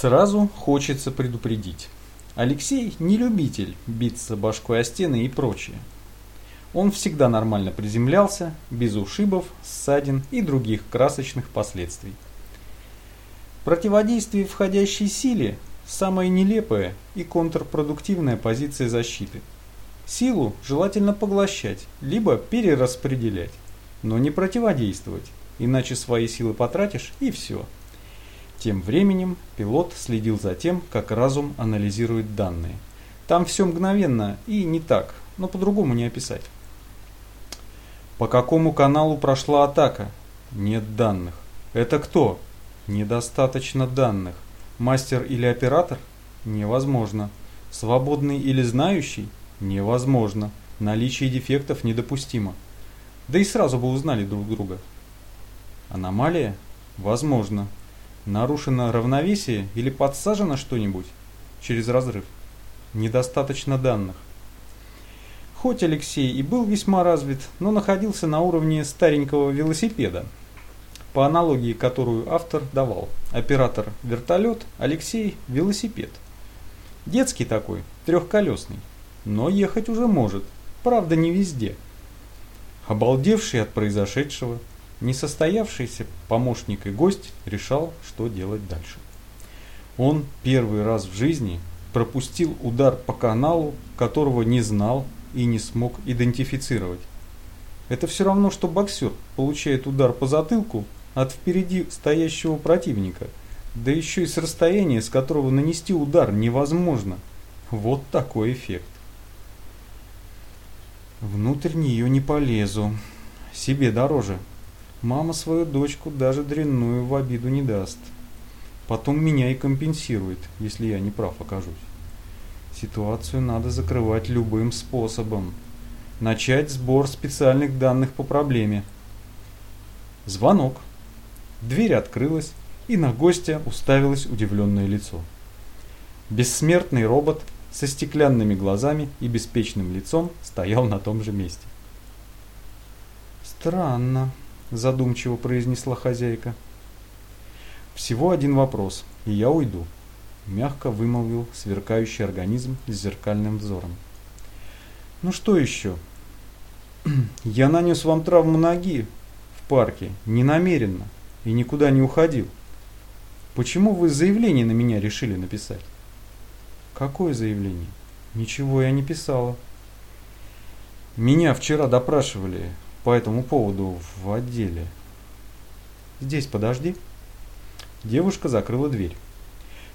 Сразу хочется предупредить. Алексей не любитель биться башкой о стены и прочее. Он всегда нормально приземлялся, без ушибов, ссадин и других красочных последствий. Противодействие входящей силе – самая нелепая и контрпродуктивная позиция защиты. Силу желательно поглощать, либо перераспределять, но не противодействовать, иначе свои силы потратишь и все – тем временем пилот следил за тем, как разум анализирует данные. Там все мгновенно и не так, но по-другому не описать. По какому каналу прошла атака? Нет данных. Это кто? Недостаточно данных. Мастер или оператор? Невозможно. Свободный или знающий? Невозможно. Наличие дефектов недопустимо. Да и сразу бы узнали друг друга. Аномалия? Возможно. Нарушено равновесие или подсажено что-нибудь через разрыв? Недостаточно данных. Хоть Алексей и был весьма развит, но находился на уровне старенького велосипеда. По аналогии, которую автор давал. Оператор вертолет, Алексей велосипед. Детский такой, трехколесный. Но ехать уже может, правда не везде. Обалдевший от произошедшего – Несостоявшийся помощник и гость решал, что делать дальше. Он первый раз в жизни пропустил удар по каналу, которого не знал и не смог идентифицировать. Это все равно, что боксер получает удар по затылку от впереди стоящего противника, да еще и с расстояния, с которого нанести удар невозможно. Вот такой эффект. Внутрь нее не полезу. Себе дороже. Мама свою дочку даже дрянную в обиду не даст. Потом меня и компенсирует, если я не прав окажусь. Ситуацию надо закрывать любым способом. Начать сбор специальных данных по проблеме. Звонок. Дверь открылась, и на гостя уставилось удивленное лицо. Бессмертный робот со стеклянными глазами и беспечным лицом стоял на том же месте. Странно, задумчиво произнесла хозяйка. Всего один вопрос, и я уйду, мягко вымолвил сверкающий организм с зеркальным взором. Ну что еще? Я нанес вам травму ноги в парке, не намеренно и никуда не уходил. Почему вы заявление на меня решили написать? Какое заявление? Ничего я не писала. Меня вчера допрашивали по этому поводу в отделе. Здесь подожди. Девушка закрыла дверь.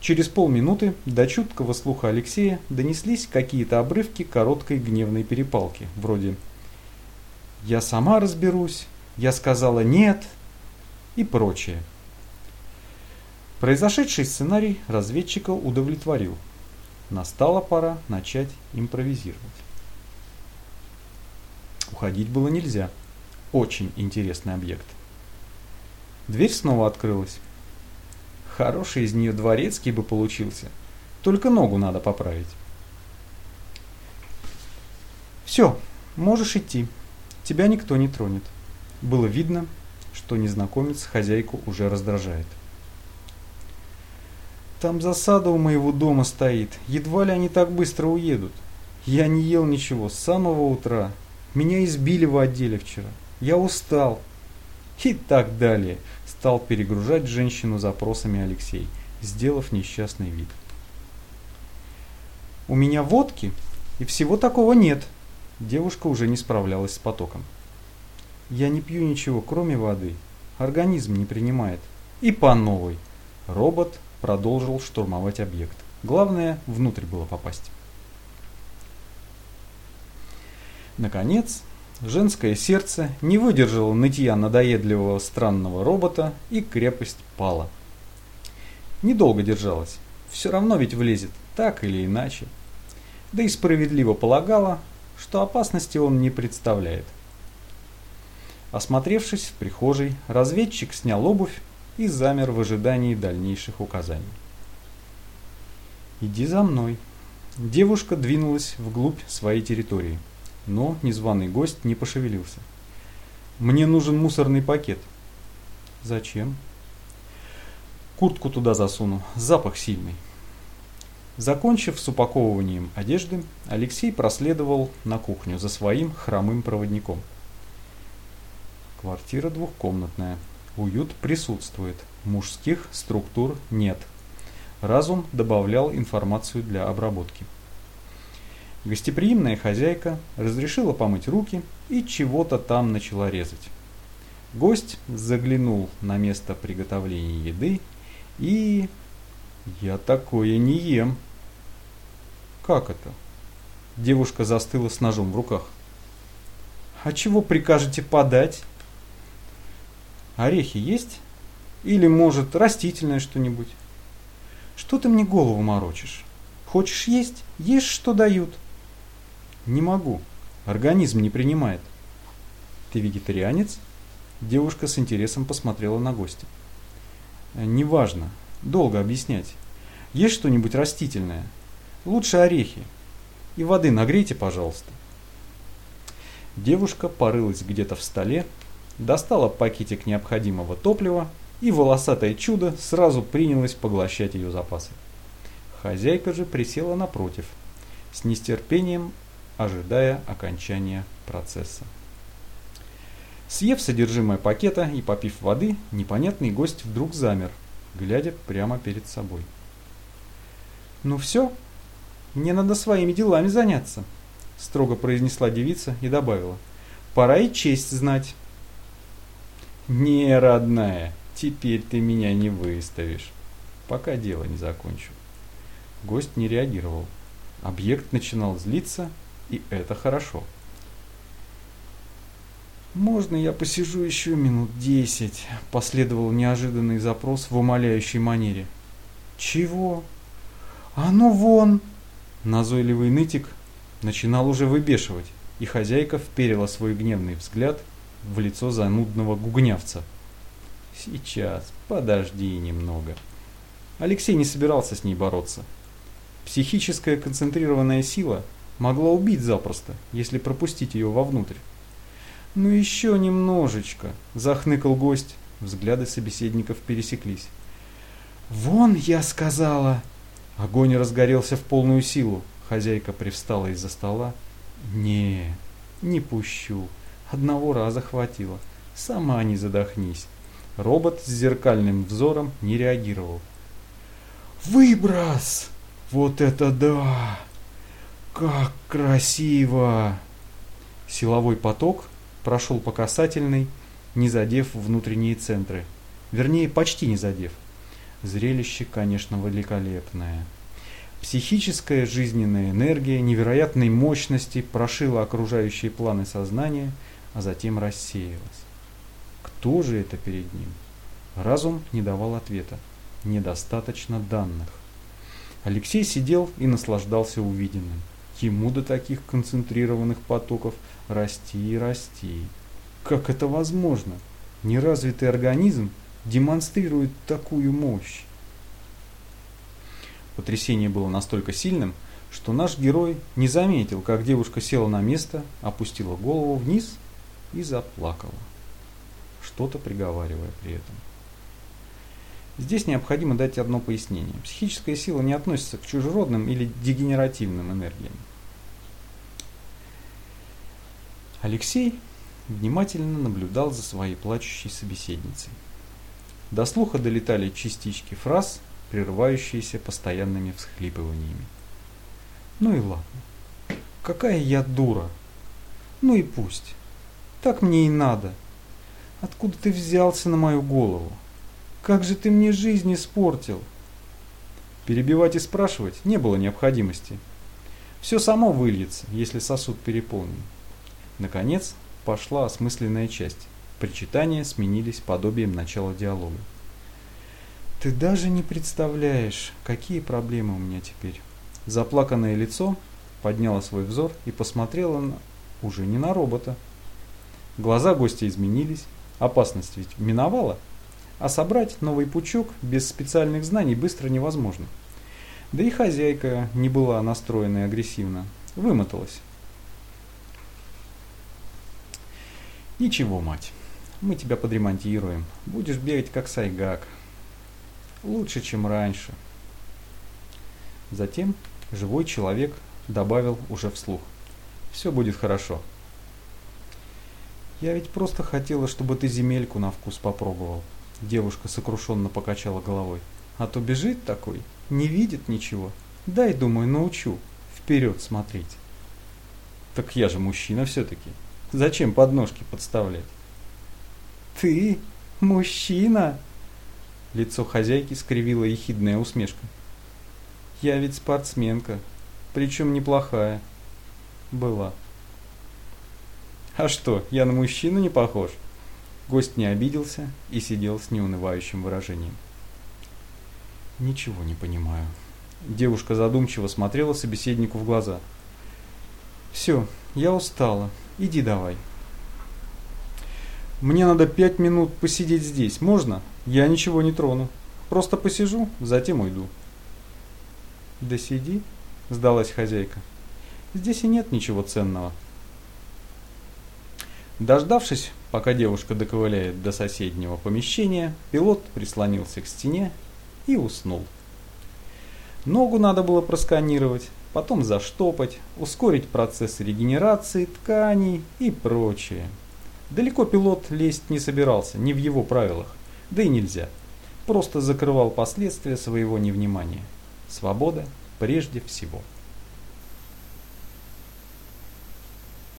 Через полминуты до чуткого слуха Алексея донеслись какие-то обрывки короткой гневной перепалки, вроде «Я сама разберусь», «Я сказала нет» и прочее. Произошедший сценарий разведчика удовлетворил. Настала пора начать импровизировать. Уходить было нельзя. Очень интересный объект. Дверь снова открылась. Хороший из нее дворецкий бы получился. Только ногу надо поправить. Все, можешь идти. Тебя никто не тронет. Было видно, что незнакомец хозяйку уже раздражает. Там засада у моего дома стоит. Едва ли они так быстро уедут. Я не ел ничего с самого утра. Меня избили в отделе вчера. Я устал. И так далее. Стал перегружать женщину запросами Алексей, сделав несчастный вид. У меня водки и всего такого нет. Девушка уже не справлялась с потоком. Я не пью ничего, кроме воды. Организм не принимает. И по новой. Робот продолжил штурмовать объект. Главное, внутрь было попасть. Наконец, женское сердце не выдержало нытья надоедливого странного робота, и крепость пала. Недолго держалась, все равно ведь влезет, так или иначе. Да и справедливо полагала, что опасности он не представляет. Осмотревшись в прихожей, разведчик снял обувь и замер в ожидании дальнейших указаний. «Иди за мной». Девушка двинулась вглубь своей территории но незваный гость не пошевелился. «Мне нужен мусорный пакет». «Зачем?» Куртку туда засуну, запах сильный. Закончив с упаковыванием одежды, Алексей проследовал на кухню за своим хромым проводником. Квартира двухкомнатная. Уют присутствует, мужских структур нет. Разум добавлял информацию для обработки. Гостеприимная хозяйка разрешила помыть руки и чего-то там начала резать. Гость заглянул на место приготовления еды и... Я такое не ем. Как это? Девушка застыла с ножом в руках. А чего прикажете подать? Орехи есть? Или, может, растительное что-нибудь? Что ты мне голову морочишь? Хочешь есть? Ешь, что дают. Не могу. Организм не принимает. Ты вегетарианец? Девушка с интересом посмотрела на гостя. Неважно. Долго объяснять. Есть что-нибудь растительное? Лучше орехи. И воды нагрейте, пожалуйста. Девушка порылась где-то в столе, достала пакетик необходимого топлива, и волосатое чудо сразу принялось поглощать ее запасы. Хозяйка же присела напротив, с нестерпением ожидая окончания процесса. Съев содержимое пакета и попив воды, непонятный гость вдруг замер, глядя прямо перед собой. «Ну все, мне надо своими делами заняться», — строго произнесла девица и добавила. «Пора и честь знать». «Не, родная, теперь ты меня не выставишь, пока дело не закончу». Гость не реагировал. Объект начинал злиться, и это хорошо. «Можно я посижу еще минут десять?» – последовал неожиданный запрос в умоляющей манере. «Чего?» «А ну вон!» Назойливый нытик начинал уже выбешивать, и хозяйка вперила свой гневный взгляд в лицо занудного гугнявца. «Сейчас, подожди немного». Алексей не собирался с ней бороться. Психическая концентрированная сила могла убить запросто, если пропустить ее вовнутрь. «Ну еще немножечко», – захныкал гость. Взгляды собеседников пересеклись. «Вон, я сказала!» Огонь разгорелся в полную силу. Хозяйка привстала из-за стола. «Не, не пущу. Одного раза хватило. Сама не задохнись». Робот с зеркальным взором не реагировал. «Выброс! Вот это да! Как красиво!» Силовой поток прошел по касательной, не задев внутренние центры. Вернее, почти не задев. Зрелище, конечно, великолепное. Психическая жизненная энергия невероятной мощности прошила окружающие планы сознания, а затем рассеялась. Кто же это перед ним? Разум не давал ответа. Недостаточно данных. Алексей сидел и наслаждался увиденным. Ему до таких концентрированных потоков расти и расти. Как это возможно? Неразвитый организм демонстрирует такую мощь. Потрясение было настолько сильным, что наш герой не заметил, как девушка села на место, опустила голову вниз и заплакала, что-то приговаривая при этом. Здесь необходимо дать одно пояснение. Психическая сила не относится к чужеродным или дегенеративным энергиям. Алексей внимательно наблюдал за своей плачущей собеседницей. До слуха долетали частички фраз, прерывающиеся постоянными всхлипываниями. Ну и ладно. Какая я дура. Ну и пусть. Так мне и надо. Откуда ты взялся на мою голову? Как же ты мне жизнь испортил? Перебивать и спрашивать не было необходимости. Все само выльется, если сосуд переполнен. Наконец, пошла осмысленная часть. Причитания сменились подобием начала диалога. Ты даже не представляешь, какие проблемы у меня теперь. Заплаканное лицо подняло свой взор и посмотрело на... уже не на робота. Глаза гостя изменились, опасность ведь миновала, а собрать новый пучок без специальных знаний быстро невозможно. Да и хозяйка не была настроена агрессивно, вымоталась. Ничего, мать, мы тебя подремонтируем, будешь бегать как сайгак. лучше, чем раньше. Затем живой человек добавил уже вслух. Все будет хорошо. Я ведь просто хотела, чтобы ты земельку на вкус попробовал. Девушка сокрушенно покачала головой. А то бежит такой, не видит ничего. Дай, думаю, научу вперед смотреть. Так я же мужчина все-таки. Зачем подножки подставлять? Ты мужчина? Лицо хозяйки скривила ехидная усмешка. Я ведь спортсменка, причем неплохая. Была. А что, я на мужчину не похож? Гость не обиделся и сидел с неунывающим выражением. Ничего не понимаю. Девушка задумчиво смотрела собеседнику в глаза. Все, я устала. Иди давай. Мне надо пять минут посидеть здесь. Можно? Я ничего не трону. Просто посижу, затем уйду. Да сиди, сдалась хозяйка. Здесь и нет ничего ценного. Дождавшись, пока девушка доковыляет до соседнего помещения, пилот прислонился к стене и уснул. Ногу надо было просканировать, потом заштопать, ускорить процесс регенерации тканей и прочее. Далеко пилот лезть не собирался, не в его правилах, да и нельзя. Просто закрывал последствия своего невнимания. Свобода прежде всего.